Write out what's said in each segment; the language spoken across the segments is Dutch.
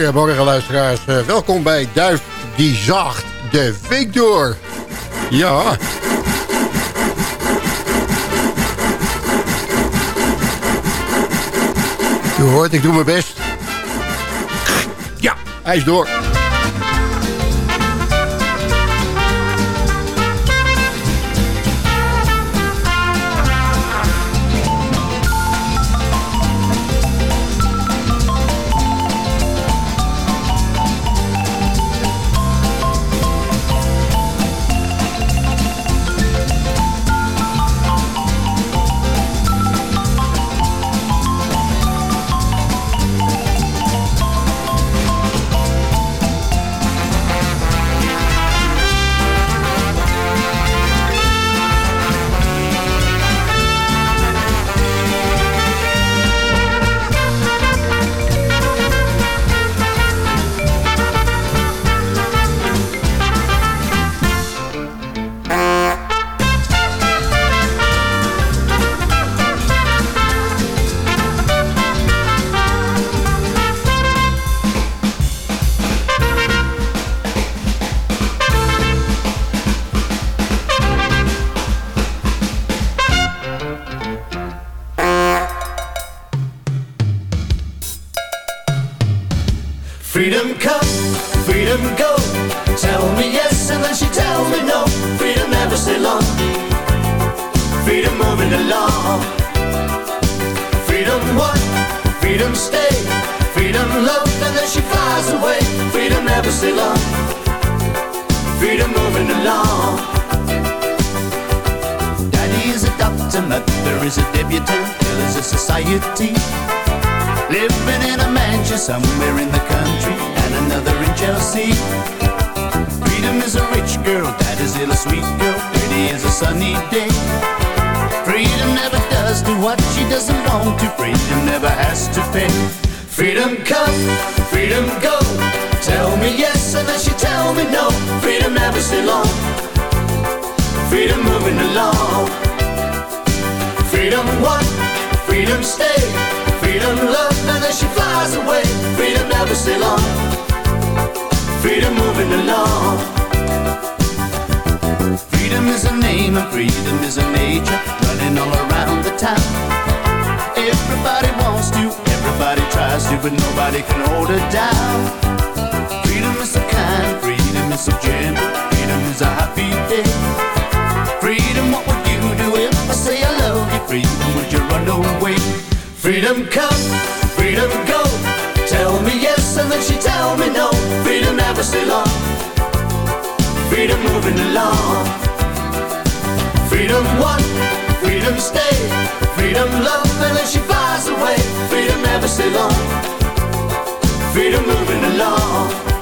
Goedemorgen luisteraars. Uh, welkom bij Duif die zaagt de week door. Ja. U hoort, ik doe mijn best. Ja, hij is door. Freedom, would you run away? Freedom come, freedom go. Tell me yes and then she tell me no. Freedom never stay long. Freedom moving along. Freedom one, freedom stay. Freedom love and then she flies away. Freedom never stay long freedom moving along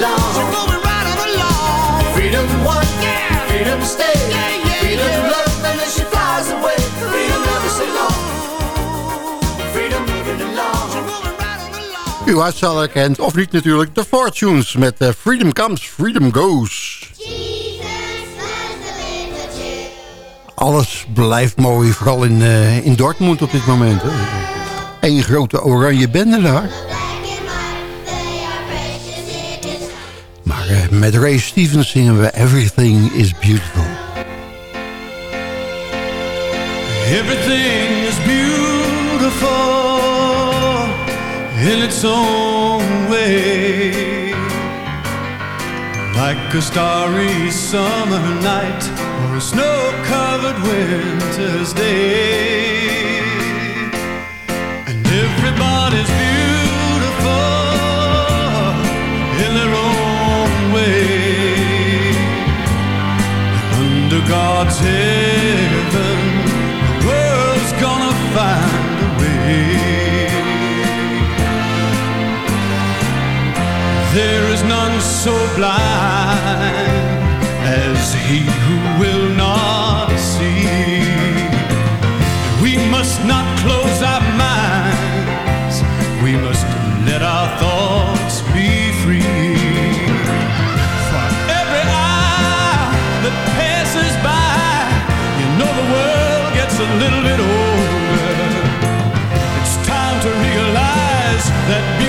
So going right on along. Freedom one, yeah. Freedom stay. Yeah, yeah, freedom yeah. love, and then she flies away. Freedom never stay long. Freedom moving along. So going right on along. U had ze al herkend, of niet natuurlijk, The Fortunes met uh, Freedom Comes, Freedom Goes. Alles blijft mooi, vooral in, uh, in Dortmund op dit moment. Eén grote oranje bende daar. Met Ray Stevens zingen we Everything is Beautiful. Everything is beautiful in its own way. Like a starry summer night or a snow-covered winter's day. And everybody's beautiful God's heaven, the world's gonna find a way. There is none so blind as he who will not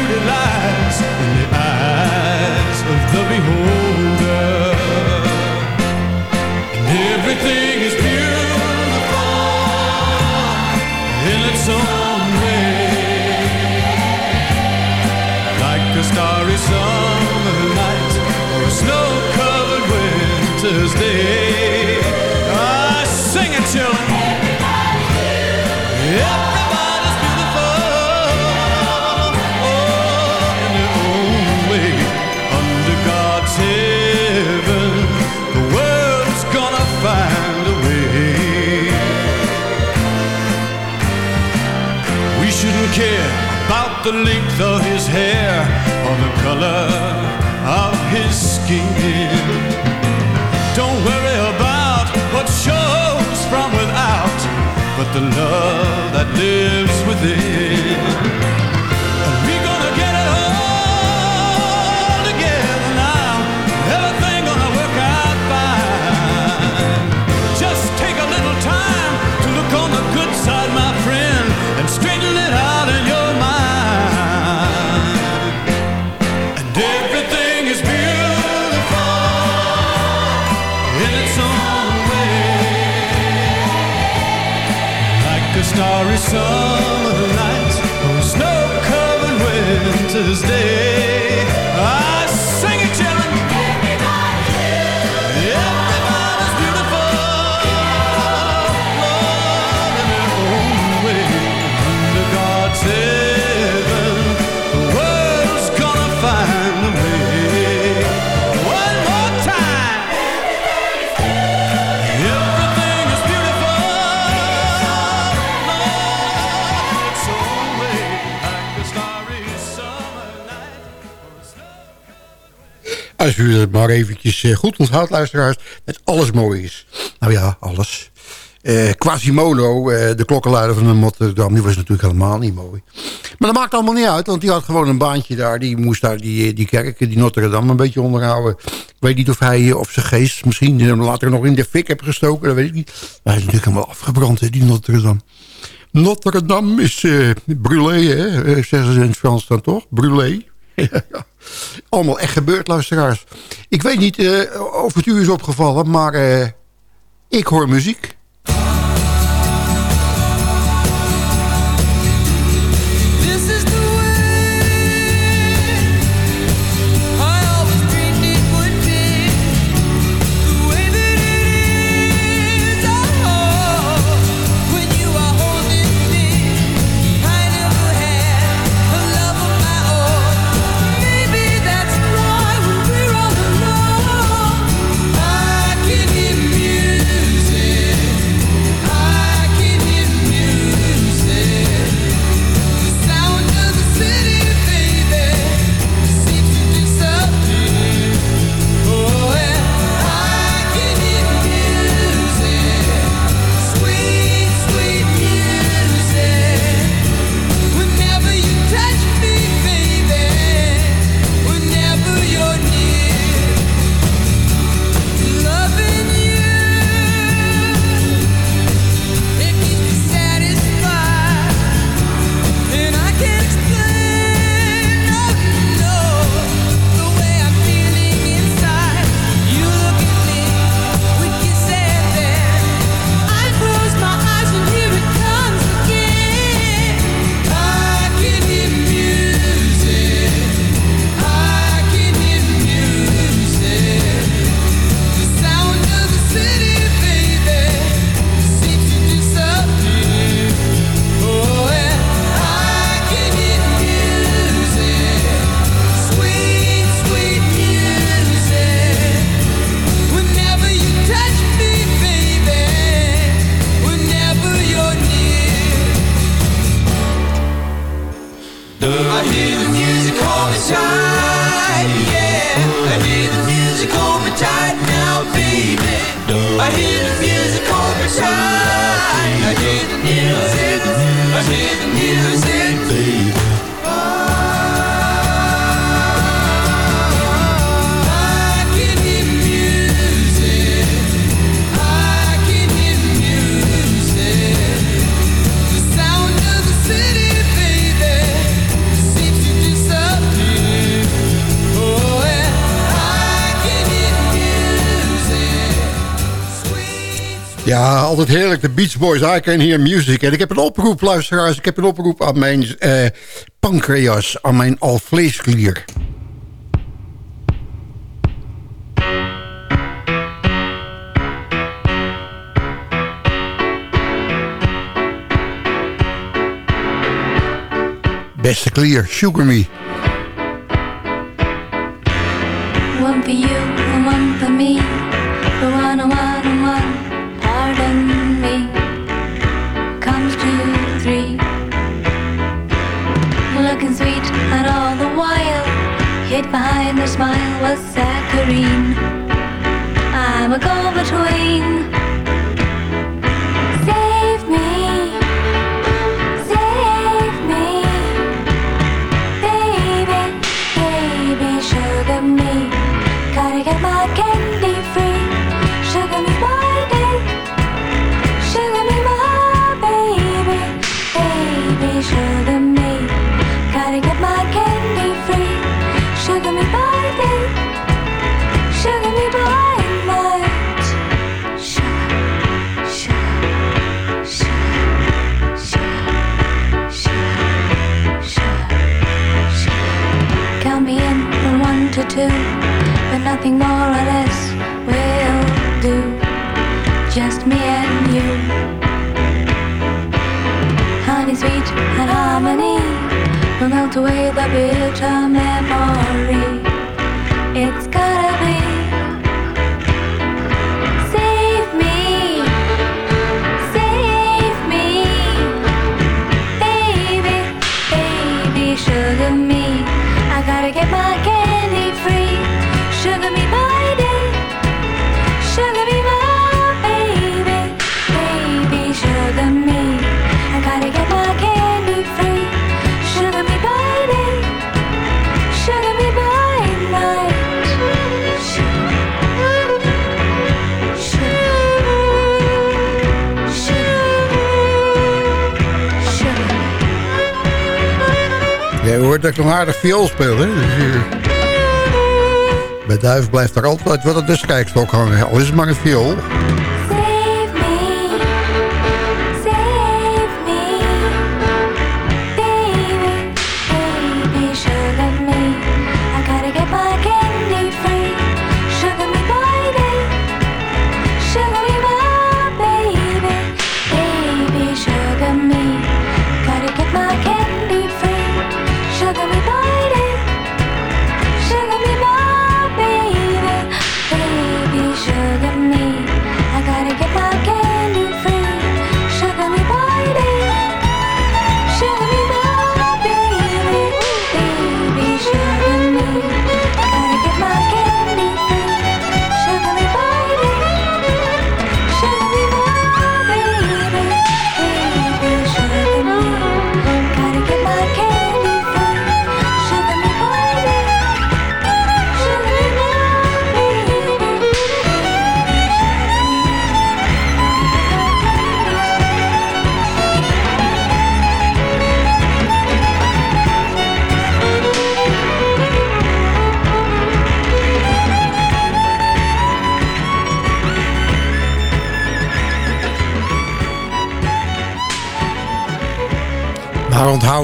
in the eyes of the beholder. Everything is beautiful in its own way. Like a starry summer night or a snow-covered winter's day. The length of his hair or the color of his skin. Don't worry about what shows from without, but the love that lives within. U maar eventjes eh, goed onthoudt, luisteraars, dat alles mooi is. Nou ja, alles. Eh, Quasimodo, eh, de klokkenluider van de Rotterdam, die was natuurlijk helemaal niet mooi. Maar dat maakt allemaal niet uit, want die had gewoon een baantje daar. Die moest daar die, die kerk, die Notre Dame, een beetje onderhouden. Ik weet niet of hij of zijn geest misschien later nog in de fik heeft gestoken, dat weet ik niet. Maar hij is natuurlijk helemaal afgebrand, die Notre Dame. Notre Dame is eh brûlé, hè? zeggen ze in het Frans dan toch? Brûlé. Allemaal echt gebeurd, luisteraars. Ik weet niet eh, of het u is opgevallen, maar eh, ik hoor muziek. Ja, altijd heerlijk. De Beach Boys, I Can Hear Music. En ik heb een oproep, luisteraars. Ik heb een oproep aan mijn eh, pancreas, aan mijn alvleesklier. Beste klier, sugar me. You her smile was saccharine. I'm a go-between. Nothing more or less will do. Just me and you. Honey, sweet and harmony will melt away the bitter memory. Dat ik aardig viool speel, hè? Dus, eh, bij Duif blijft er altijd wat op de strijkstok hangen. Al is het maar een viool.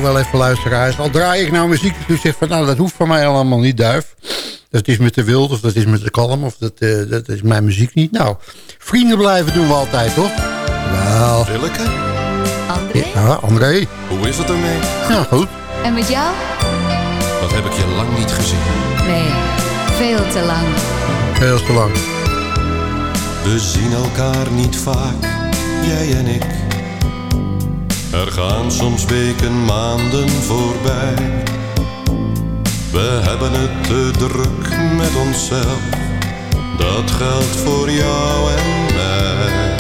Wel even luisteraars. Al draai ik nou muziek dat u zegt van nou dat hoeft van mij allemaal niet duif. Dat is met de wild of dat is met de kalm of dat, eh, dat is mijn muziek niet. Nou, vrienden blijven doen we altijd toch? Wel, Willeke, ja, André. hoe is het ermee? Ja, goed. En met jou? Dat heb ik je lang niet gezien. Nee, veel te lang. Heel te lang. We zien elkaar niet vaak, jij en ik. Er gaan soms weken, maanden voorbij. We hebben het te druk met onszelf. Dat geldt voor jou en mij.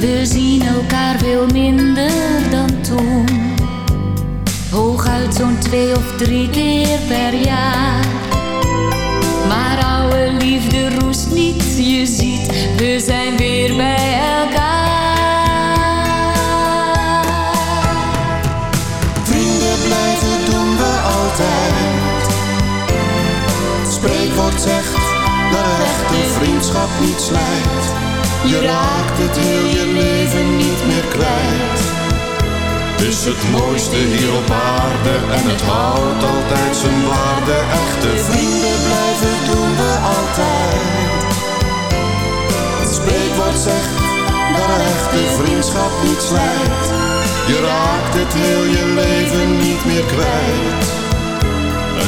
We zien elkaar veel minder dan toen. Hooguit zo'n twee of drie keer per jaar. Maar oude liefde roest niet, je ziet, we zijn weer bij elkaar. Zegt dat een echte vriendschap niet slijt. Je raakt het heel je leven niet meer kwijt. Het is het mooiste hier op aarde en het houdt altijd zijn waarde. Echte Vrienden blijven doen we altijd. Het spreekwoord zegt dat een echte vriendschap niet slijt. Je raakt het heel je leven niet meer kwijt.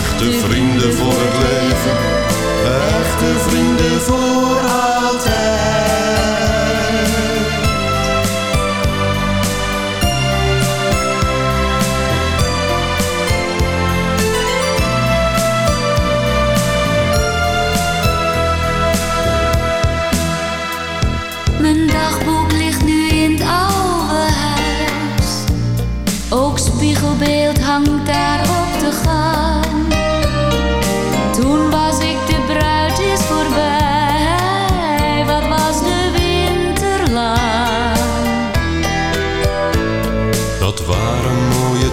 echte vrienden voor het leven. Echte vrienden voor altijd.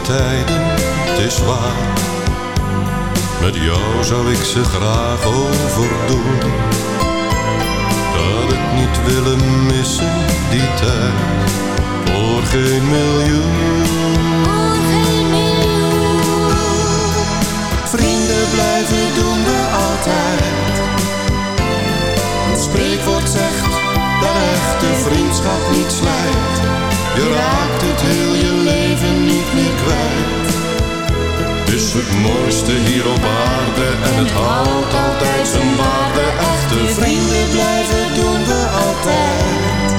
Tijden, het is waar. Met jou zou ik ze graag overdoen. Dat ik niet willen missen, die tijd. Voor geen miljoen. Voor geen miljoen. Vrienden blijven doen we altijd. Het spreekwoord zegt dat echte vriendschap niet slijt. Je raakt het heel je leven niet meer kwijt. Het is het mooiste hier op aarde en het houdt altijd zijn waarde. Echte Vrienden blijven doen we altijd.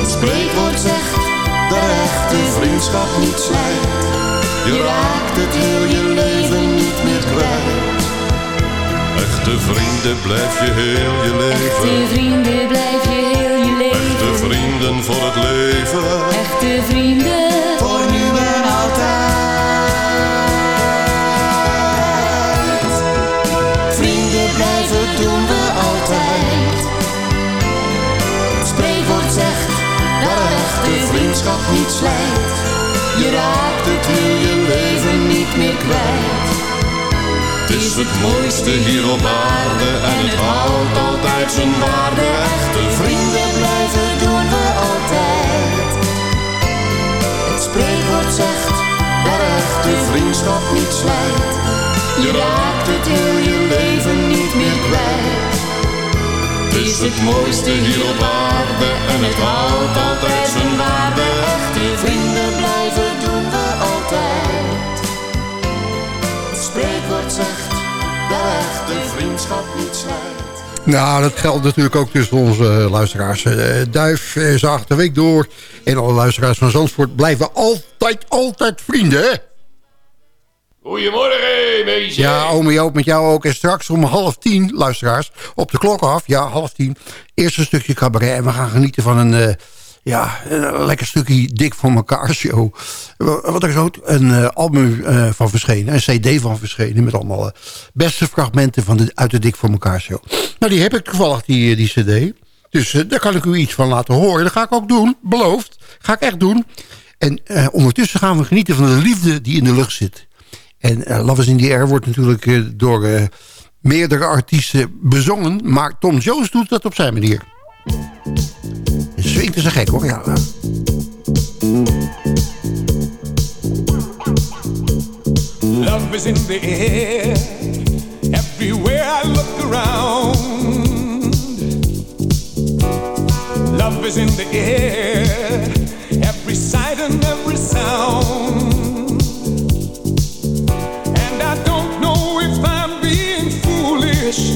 Het spreekwoord zegt dat echte vriendschap niet slijt. Je raakt het heel je Echte vrienden blijf je heel je Echte leven. vrienden blijf je heel je Echte leven. vrienden voor het leven. Echte vrienden. Voor nu en altijd. Vrienden blijven doen we altijd. Het spreekwoord zegt dat echte vriendschap niet slijt. Je raakt het heel je leven niet meer kwijt. Het is het mooiste hier op aarde en het houdt altijd zijn waarde. Echte Vrienden blijven doen we altijd. Het spreekwoord zegt dat echte vriendschap niet slijt. Je raakt het heel je leven niet meer kwijt. Het is het mooiste hier op aarde en het houdt altijd zijn waarde. Echte vrienden blijven dat echte vriendschap niet slijt. Nou, dat geldt natuurlijk ook tussen onze eh, luisteraars. Eh, Duif zaagt de week door. En alle luisteraars van Zandvoort blijven altijd, altijd vrienden, hè? Goedemorgen, meisje. Ja, ome Joop met jou ook. En straks om half tien, luisteraars, op de klok af. Ja, half tien. Eerst een stukje cabaret. En we gaan genieten van een, eh, ja, een lekker stukje dik voor elkaar show. Wat er ook een eh, album eh, van verschenen. Een cd van verschenen. Met allemaal eh, beste fragmenten van de, uit de dik voor elkaar show. Nou, die heb ik toevallig, die, eh, die cd. Dus eh, daar kan ik u iets van laten horen. Dat ga ik ook doen, beloofd. Ga ik echt doen. En eh, ondertussen gaan we genieten van de liefde die in de lucht zit. En eh, Love is in the Air wordt natuurlijk eh, door eh, meerdere artiesten bezongen. Maar Tom Jones doet dat op zijn manier. Swingt is een gek hoor. Ja. Love is in the air. Everywhere I look around. Love is in the air. Every sight and every sound. And I don't know if I'm being foolish.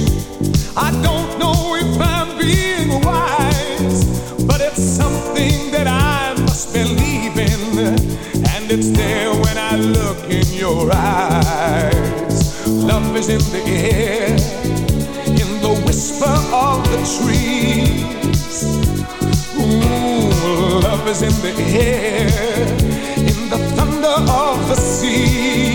I don't know and it's there when I look in your eyes. Love is in the air, in the whisper of the trees. Ooh, love is in the air, in the thunder of the sea.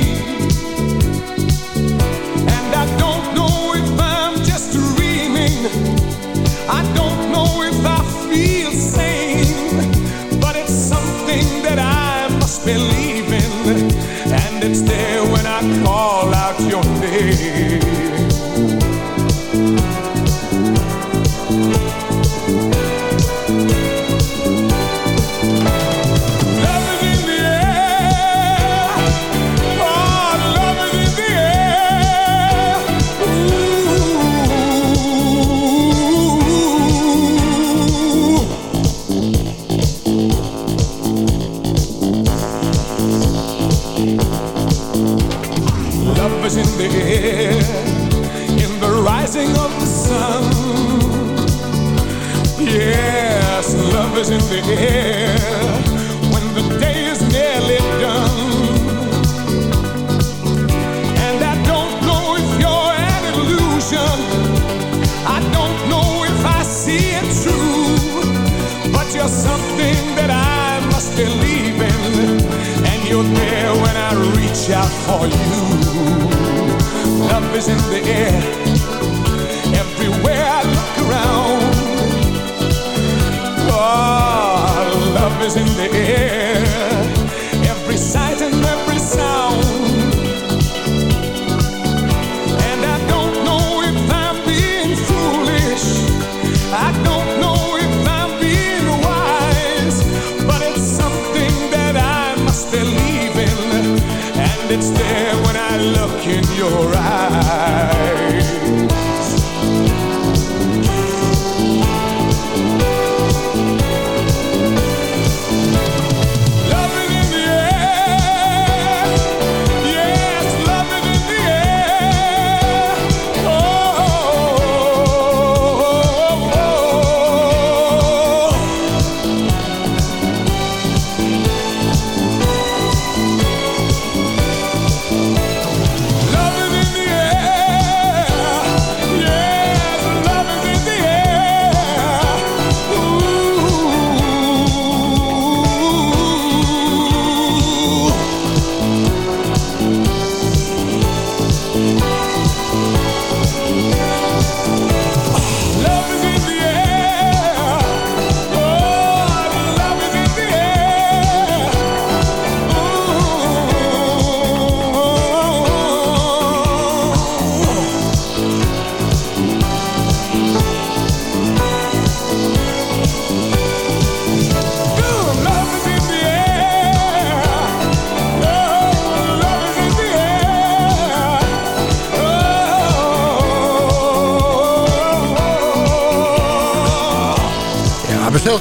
for you. Love is in the air, everywhere I look around. Oh, love is in the air. your eyes.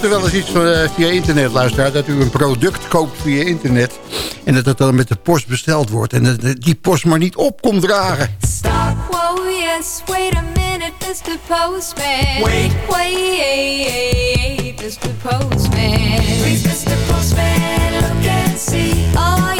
volgt u wel eens iets van, uh, via internet, luisteraar... dat u een product koopt via internet... en dat het dan met de post besteld wordt... en dat die post maar niet op komt dragen. Stop, whoa, yes, wait a minute, Mr. Postman. Wait, wait, Mr. Postman. Please, Mr. Postman, look and see. Oh,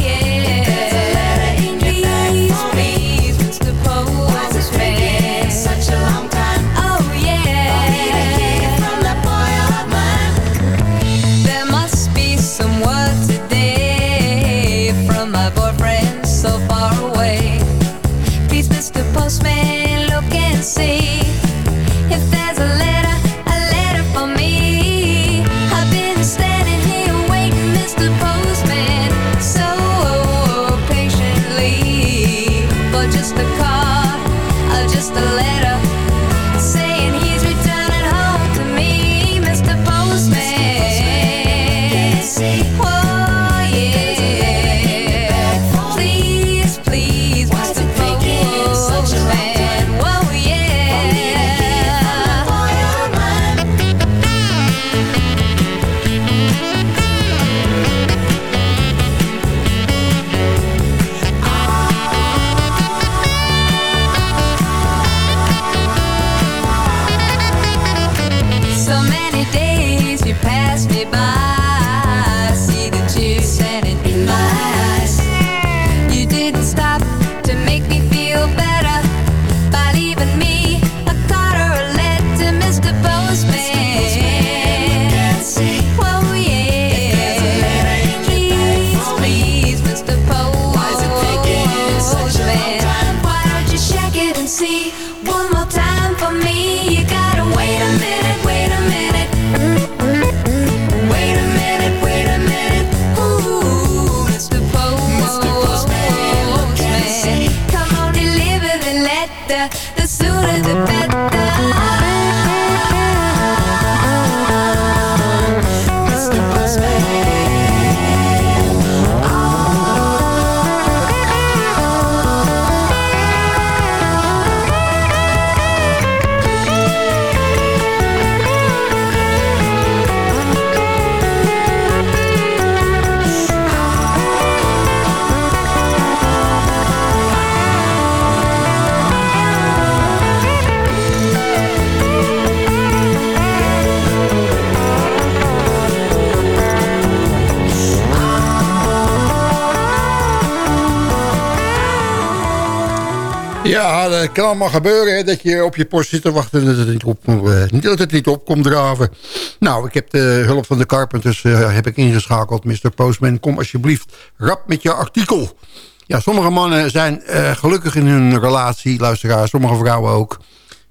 kan allemaal gebeuren, hè, dat je op je post zit te wachten... en dat het niet op, eh, niet dat het niet op komt draven. Nou, ik heb de hulp van de Carpenters eh, heb ik ingeschakeld. Mr. Postman, kom alsjeblieft rap met je artikel. Ja, sommige mannen zijn eh, gelukkig in hun relatie, luisteraars. Sommige vrouwen ook.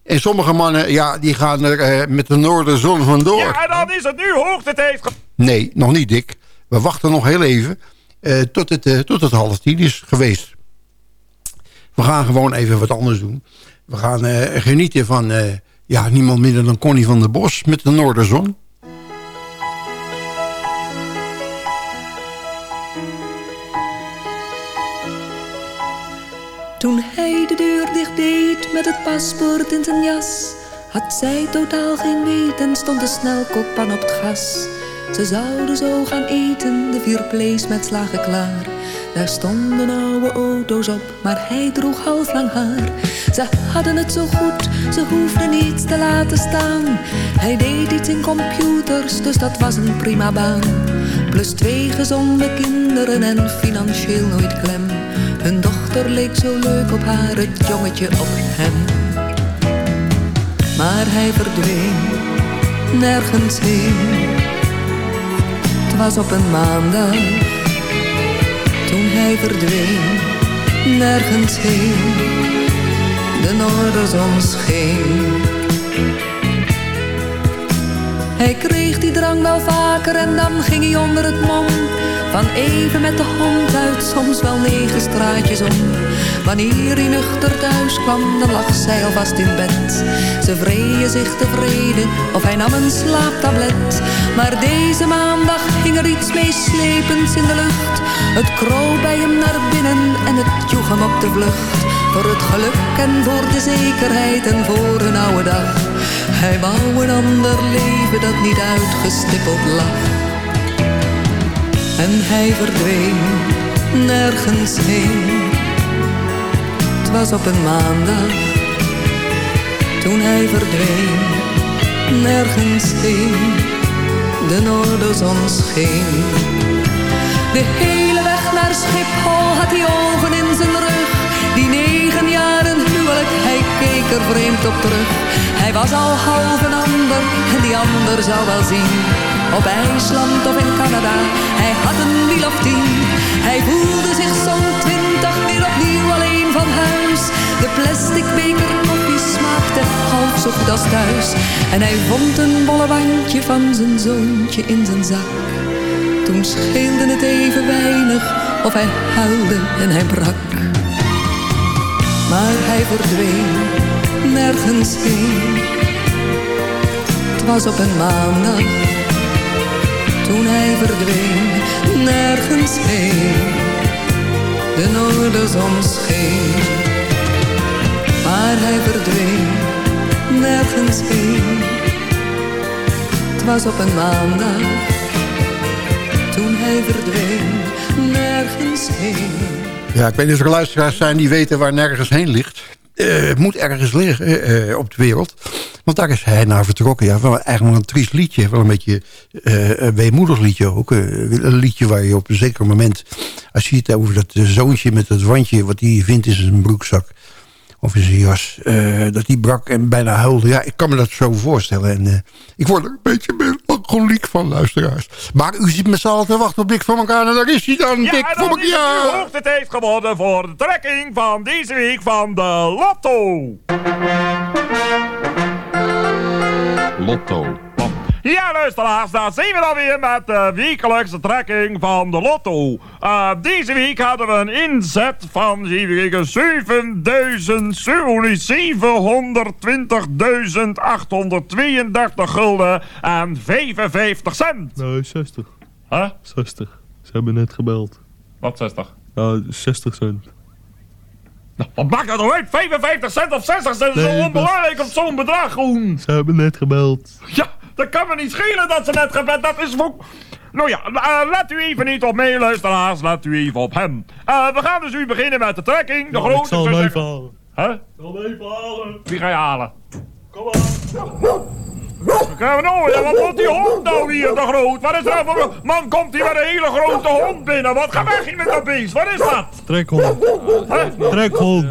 En sommige mannen, ja, die gaan er met de noorderzon vandoor. Ja, en dan is het nu hoogtetijd. Nee, nog niet, Dick. We wachten nog heel even tot, het, tot het half tien is geweest. We gaan gewoon even wat anders doen. We gaan eh, genieten van eh, ja, niemand minder dan Connie van der Bos met de Noorderzon. Toen hij de deur dicht deed met het paspoort in zijn jas, had zij totaal geen weet en stond de snelkookpan op het gas. Ze zouden zo gaan eten, de vier vlees met slagen klaar. Daar stonden oude auto's op, maar hij droeg halflang haar. Ze hadden het zo goed, ze hoefden niets te laten staan. Hij deed iets in computers, dus dat was een prima baan. Plus twee gezonde kinderen en financieel nooit klem. Hun dochter leek zo leuk op haar, het jongetje op hem. Maar hij verdween nergens heen. Het was op een maandag toen hij verdween nergens heen. De noorderzon scheen. Hij kreeg die drang wel vaker en dan ging hij onder het mom. Van even met de hond uit, soms wel negen straatjes om. Wanneer hij nuchter thuis kwam, dan lag zij alvast in bed. Ze vreeën zich tevreden of hij nam een slaaptablet. Maar deze maandag hing er iets meeslepends in de lucht. Het kroop bij hem naar binnen en het joeg hem op de vlucht. Voor het geluk en voor de zekerheid en voor een oude dag. Hij wou een ander leven dat niet uitgestippeld lag. En hij verdween nergens heen. Het was op een maandag toen hij verdween nergens heen. De noorderzon scheen. De hele weg naar Schiphol had hij ogen in zijn rug. Die negen jaren huwelijk, hij keek er vreemd op terug. Hij was al half een ander en die ander zou wel zien. Op IJsland of in Canada, hij had een wiel of tien. Hij voelde zich zo'n twintig weer opnieuw alleen De plastic beker koffie smaakte half zo als thuis. En hij vond een bolle wandje van zijn zoontje in zijn zak. Toen scheelde het even weinig of hij huilde en hij brak. Maar hij verdween nergens heen. Het was op een maandag toen hij verdween nergens heen. De noorderzon scheen. Maar hij verdween nergens heen. Het was op een maandag toen hij verdween nergens heen. Ja, ik weet niet of er luisteraars zijn die weten waar nergens heen ligt. Eh, het moet ergens liggen eh, op de wereld. Want daar is hij naar vertrokken. Ja, wel eigenlijk wel een triest liedje. Wel een beetje een weemoedig liedje ook. Eh, een liedje waar je op een zeker moment... Als je het over dat zoontje met dat wandje... wat hij vindt in zijn broekzak of in zijn jas... eh, dat die brak en bijna huilde. Ja, ik kan me dat zo voorstellen. En ik word er een beetje melancholiek van, luisteraars. Maar u zit met z'n allen te wachten op Dick voor elkaar. En daar is hij dan, Ja, voor dan is het elkaar. hoogtetijd geworden voor de trekking van deze week van de Lotto. Lotto. Ja, luisteraars, daar zijn we dan weer met de wekelijkse trekking van de Lotto. Eh, deze week hadden we een inzet van, even kijken, 7000, sorry, 720.832 gulden en 55 cent. Nee, 60. Huh? 60. Ze hebben net gebeld. Wat 60? Ja, 60 cent. Wat maakt dat nou uit? 55 cent of 60 cent is Nee, zo onbelangrijk op zo'n bedrag groen. Ze hebben net gebeld. Ja, dat kan me niet schelen dat ze net gebeld. Dat is voor... Nou ja, eh, let u even niet op mij, luisteraars. Let u even op hem. Eh, we gaan dus nu beginnen met de trekking. De Ja, grote... ik zal hem even halen. Huh? Ik zal hem even halen. Wie ga je halen? Kom aan. We nou, ja, wat wordt die hond nou hier, de groot? Wat is dat voor... Man, komt hier met een hele grote hond binnen. Wat ga weg hier met dat beest? Wat is dat? Trekhond. Huh? Trekhond.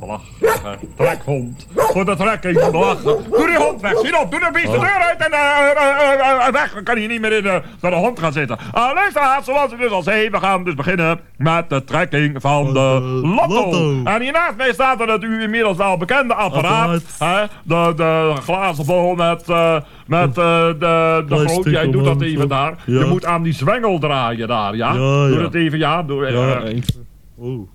belachelijke trekhond. Voor de trekking, belachelijk. Doe die hond weg, zie op, doe de bies de deur uit en eh, eh, eh, weg. Dan kan hier niet meer in de, de hond gaan zitten. Uh, luisteraars, zoals ik dus al zei, we gaan dus beginnen met de trekking van de lotto. lotto. En hier naast mij staat er het u inmiddels wel bekende apparaat. Hè? De, de glazen bol met, eh, met eh, de, de groot. Jij doet dat even daar. Ja. Je moet aan die zwengel draaien daar, ja? Ja, Doe het even, ja. Doe, Ja, eh. Oh.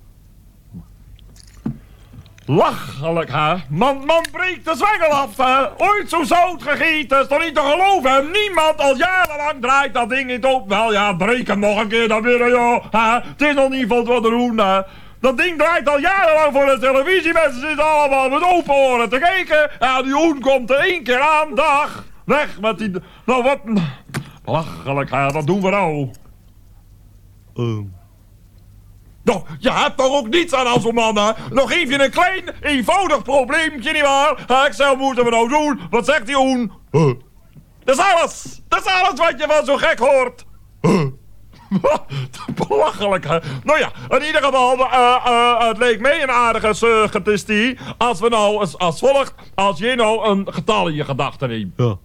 Lachelijk, hè? Man, man breekt de zwengel af, hè? Ooit zo zout gegeten, is toch niet te geloven? Niemand al jarenlang draait dat ding niet op. Wel, ja, breek hem nog een keer dan weer, joh. Hè? Het is nog niet van wat te doen, hè? Dat ding draait al jarenlang voor de televisie. Mensen zitten allemaal met open oren te kijken. Ja, die hoen komt er één keer aan dag. Weg met die... Nou, wat... Lachelijk, hè? Wat doen we nou? Ehm. Nou, je hebt toch ook niets aan als een man, hè? Nog even een klein, eenvoudig probleempje, nietwaar? Ik zou moeten we nou doen? Wat zegt die hoen? Huh. Dat is alles! Dat is alles wat je van zo gek hoort! Belachelijk, hè? Nou ja, in ieder geval, eh, eh, het leek mij een aardige suggestie... als we nou als, als volgt... als je nou een getal in je gedachten neemt. Ja.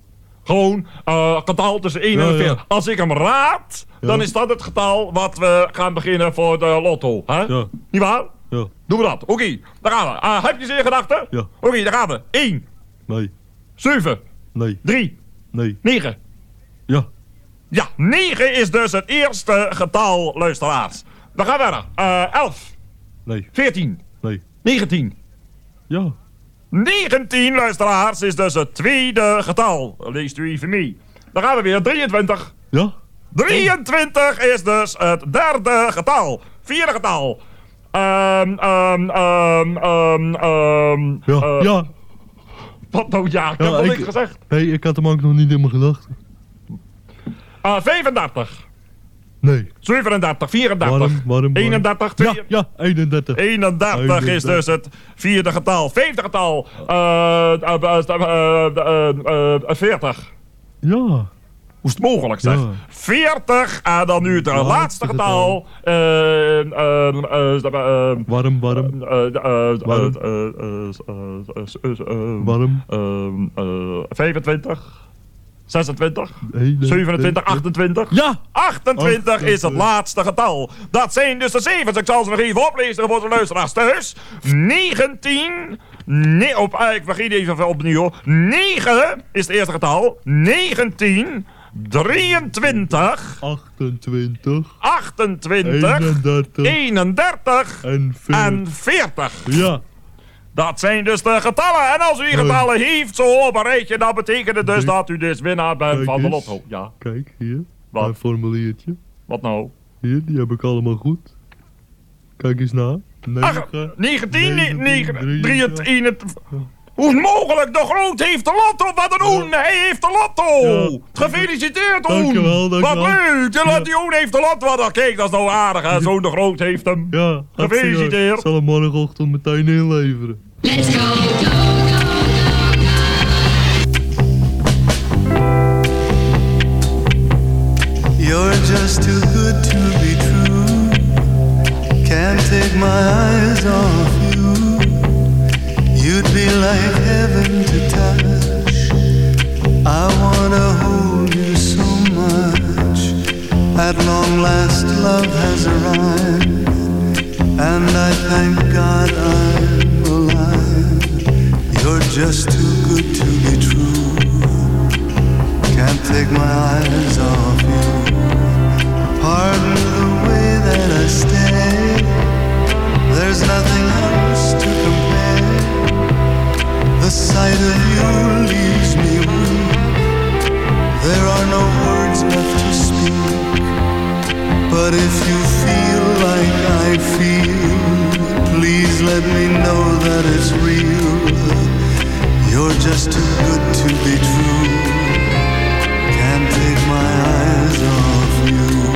Gewoon eh getal tussen 1 en Ja, 4. ja. Als ik hem raad, dan is dat het getal wat we gaan beginnen voor de lotto. Hè? Ja. Niet waar? Ja. Doen we dat. Oké, daar gaan we. Heb je ze in gedachten? Ja. Oké, daar gaan we. 1, Nee. 7, Nee. 3, Nee. 9. Ja. Ja, 9 is dus het eerste getal, luisteraars. Dan gaan we verder. Eh 11, Nee. 14, Nee. 19. Ja. 19, luisteraars, is dus het tweede getal. Leest u even mee. Dan gaan we weer. 23. Ja. 23 is dus het derde getal. Vierde getal. Ehm, ehm, ehm, ehm, ehm. Ja. eh, ja. Wat nou ja, ik heb Ja, al ik- niks gezegd. Nee, ik had hem ook nog niet in mijn gedachten. Eh 35. Nee. 37, 34. Waarom? Waarom? waarom? 31, Ja, 2. ja, 31. 31 is dus het vierde getal. Vijfde getal. Eh eh, eh, eh, eh, eh, 40. Ja. Hoe is het mogelijk zeg? Ja. 40. En dan nu het Laatste laatste getal. Eh, eh, eh, eh, eh, Warm, warm. eh, eh, eh, eh, eh, eh, eh, eh, eh, Warm. ehm, eh, 25. 26. Nee, nee, 27, nee. 28. Ja. 28 is het laatste getal. Dat zijn dus de zevens. Ik zal ze nog even oplezen voor de luisteraars thuis. 19. Nee, op, ah, ik vergeet even opnieuw. hoor. 9 is het eerste getal. 19. 23. 28. 28. 31. 31. En 40. En 40. Ja. Dat zijn dus de getallen. En als u die getallen heeft zo op een rijtje, dan betekent het dus dat u dus winnaar bent Kijk van de eens. lotto. Ja, Kijk, hier. Wat? Mijn formuliertje. wat nou? Hier, die heb ik allemaal goed. Kijk eens na. 9. Ach, 19, 19, 9, 23. 23. Hoe is mogelijk? De Groot heeft de lotto. Wat een hoen. Hij heeft de lotto. Ja. Gefeliciteerd, hoen. Dankjewel, Wat dankjewel. leuk. De Ja. die hoen heeft de lotto. Wat, kijk, dat is nou aardig. Zo'n de Groot heeft hem. Ja, Gefeliciteerd. Ik zal hem morgenochtend meteen inleveren. You're just too good to be true. Can't take my eyes off you. You'd be like heaven to touch. I wanna hold you so much. At long last, love has arrived, and I thank God. You're just too good to be true. Can't take my eyes off you. Pardon the way that I stay. There's nothing else to compare. The sight of you leaves me weak. There are no words left to speak. But if you feel like I feel, please let me know that it's real. You're just too good to be true. Can't take my eyes off you.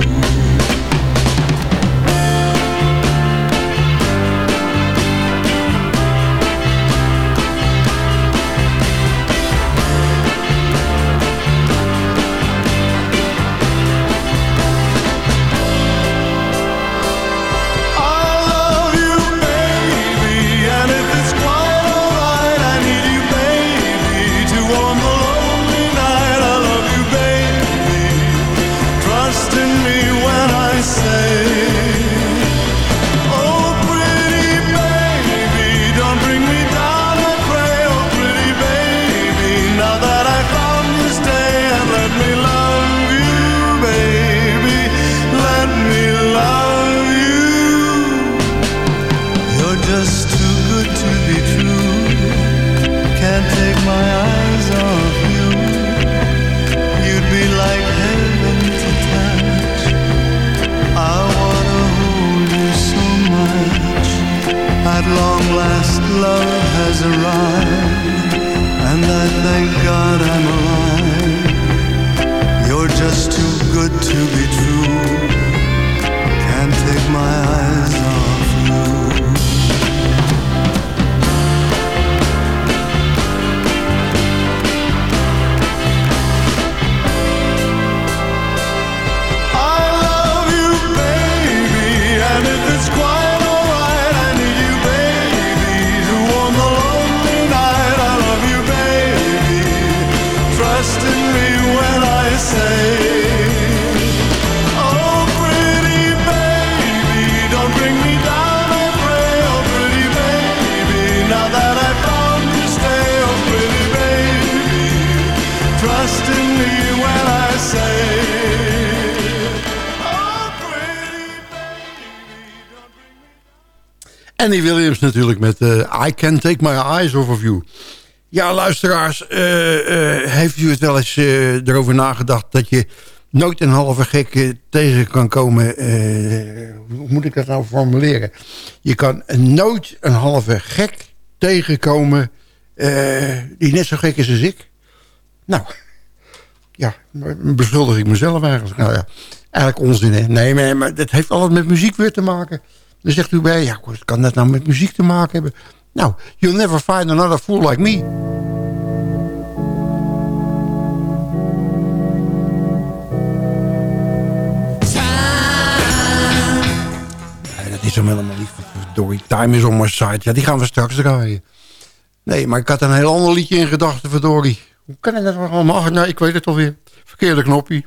Annie Williams natuurlijk met eh, I Can Take My Eyes Off of You. Ja, luisteraars, eh, eh, heeft u het wel eens erover nagedacht... dat je nooit een halve gek tegen kan komen... hoe moet ik dat nou formuleren? Je kan nooit een halve gek tegenkomen... die net zo gek is als ik. Nou, ja, beschuldig ik mezelf eigenlijk. Nou ja, eigenlijk onzin, hè? Nee, maar, maar dat heeft alles met muziek weer te maken. Dan zegt u bij, ja, wat kan dat nou met muziek te maken hebben? Nou, you'll never find another fool like me. Is hem helemaal niet. Verdorie, Time is on my side. Ja, die gaan we straks draaien. Nee, maar ik had een heel ander liedje in gedachten, verdorie. Hoe kan ik dat allemaal? Nou, ik weet het alweer. Verkeerde knopje.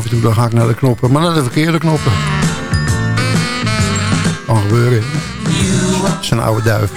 Af en toe dan ga ik naar de knoppen, maar naar de verkeerde knoppen. Kan gebeuren. Een oude duif.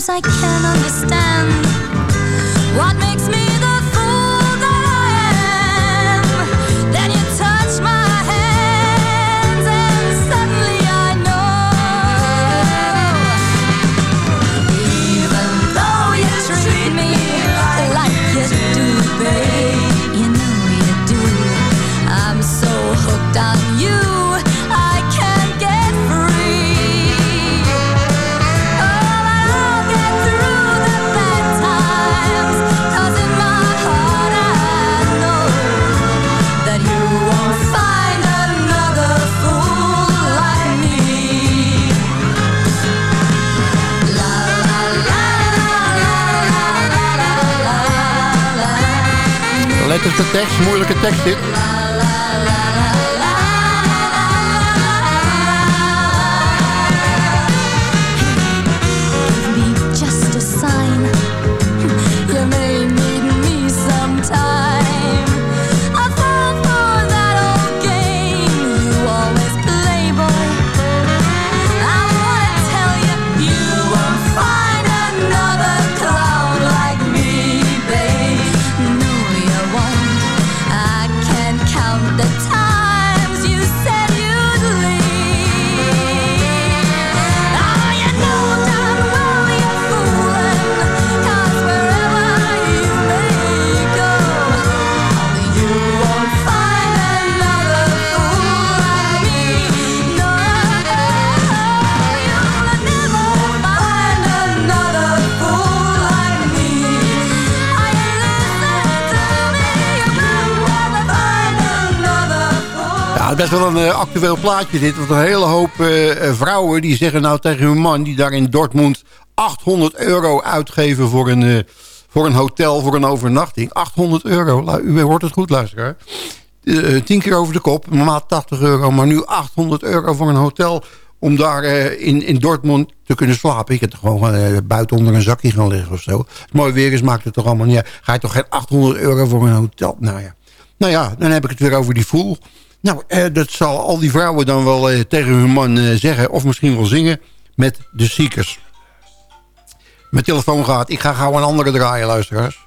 Sometimes I can't understand what makes me Let op de tekst, moeilijke tekst dit. Best wel een eh, actueel plaatje dit. Want een hele hoop eh, eh, vrouwen die zeggen nou tegen hun man... die daar in Dortmund 800 euro uitgeven voor een, voor een hotel, voor een overnachting. 800 euro, u hoort het goed luisteraar. Eh, 10 keer over de kop, normaal 80 euro... maar nu 800 euro voor een hotel om daar in, in Dortmund te kunnen slapen. Ik heb er gewoon buiten onder een zakje gaan liggen of zo. Het mooi weer is, maakt het toch allemaal niet. Ga je toch geen 800 euro voor een hotel? Nou ja. Nou ja, dan heb ik het weer over die voel. Nou, eh, dat zal al die vrouwen dan wel eh, tegen hun man eh, zeggen... of misschien wel zingen met de Seekers. Mijn telefoon gaat. Ik ga gauw een andere draaien, luisteraars.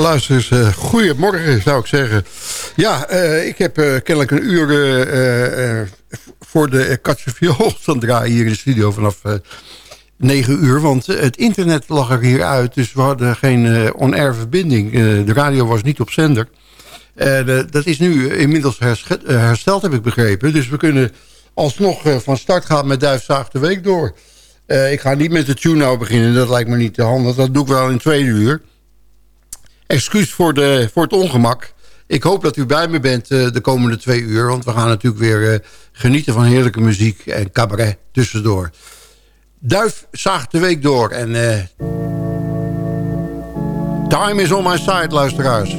Nou, Luisterers, eh, goeiemorgen goedemorgen zou ik zeggen. Ja, eh, ik heb eh, kennelijk een uur voor de katje viool draaien hier in de studio vanaf 9 uur. Want het internet lag er hier uit, dus we hadden geen on-air verbinding. de radio was niet op zender. dat is nu inmiddels hersteld, heb ik begrepen. Dus we kunnen alsnog van start gaan met Duifzaag de Week door. ik ga niet met de tune nou beginnen, dat lijkt me niet te handig. Dat doe ik wel in twee uur excuus voor, de, voor het ongemak. Ik hoop dat u bij me bent eh, de komende twee uur. Want we gaan natuurlijk weer eh, genieten van heerlijke muziek en cabaret tussendoor. Duif zaagt de week door. En eh, time is on my side, luisteraars.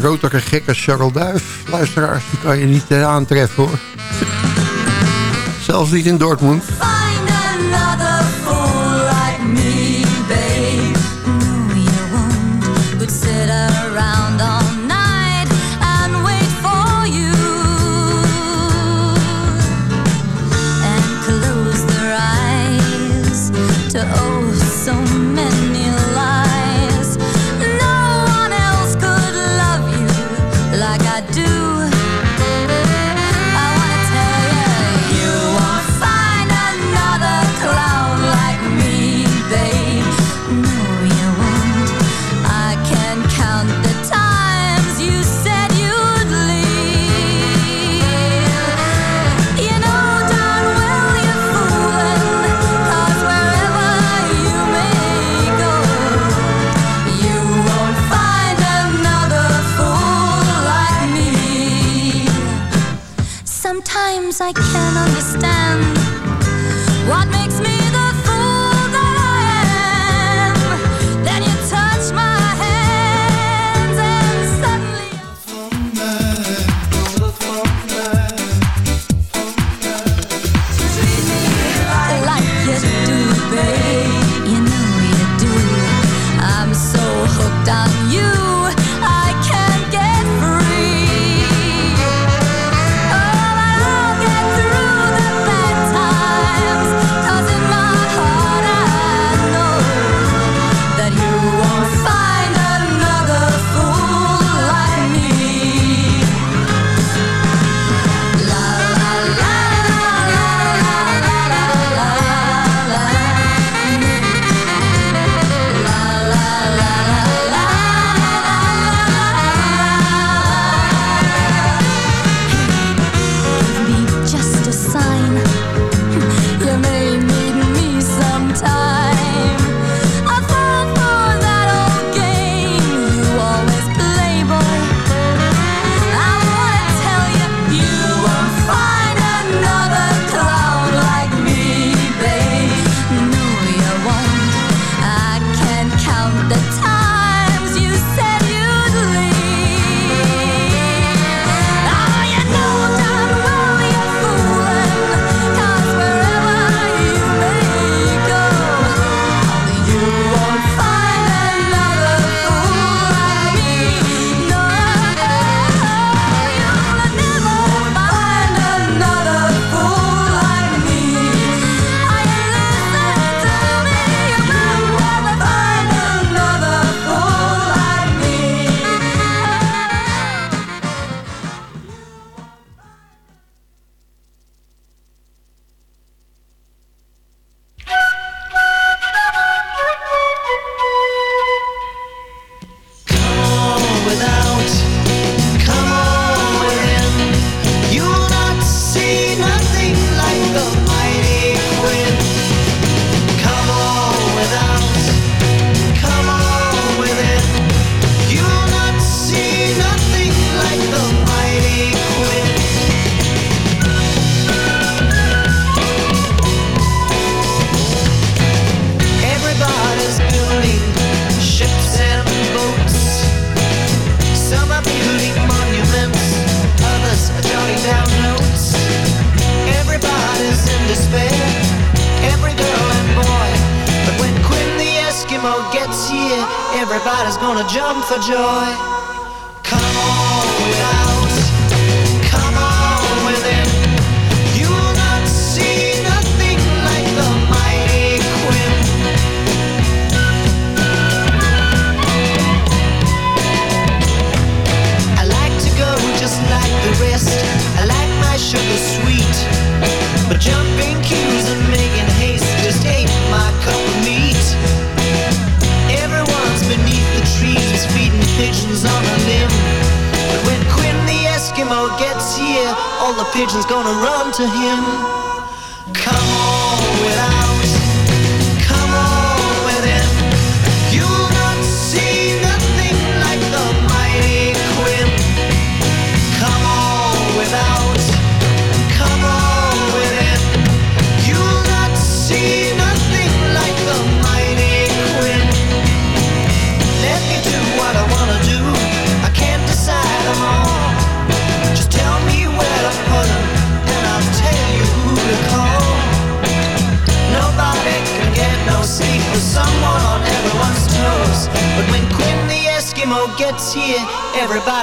grotere gek als Charles Duif. Luisteraars, die kan je niet eh, aantreffen hoor. Zelfs niet in Dortmund.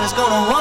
it's gonna run.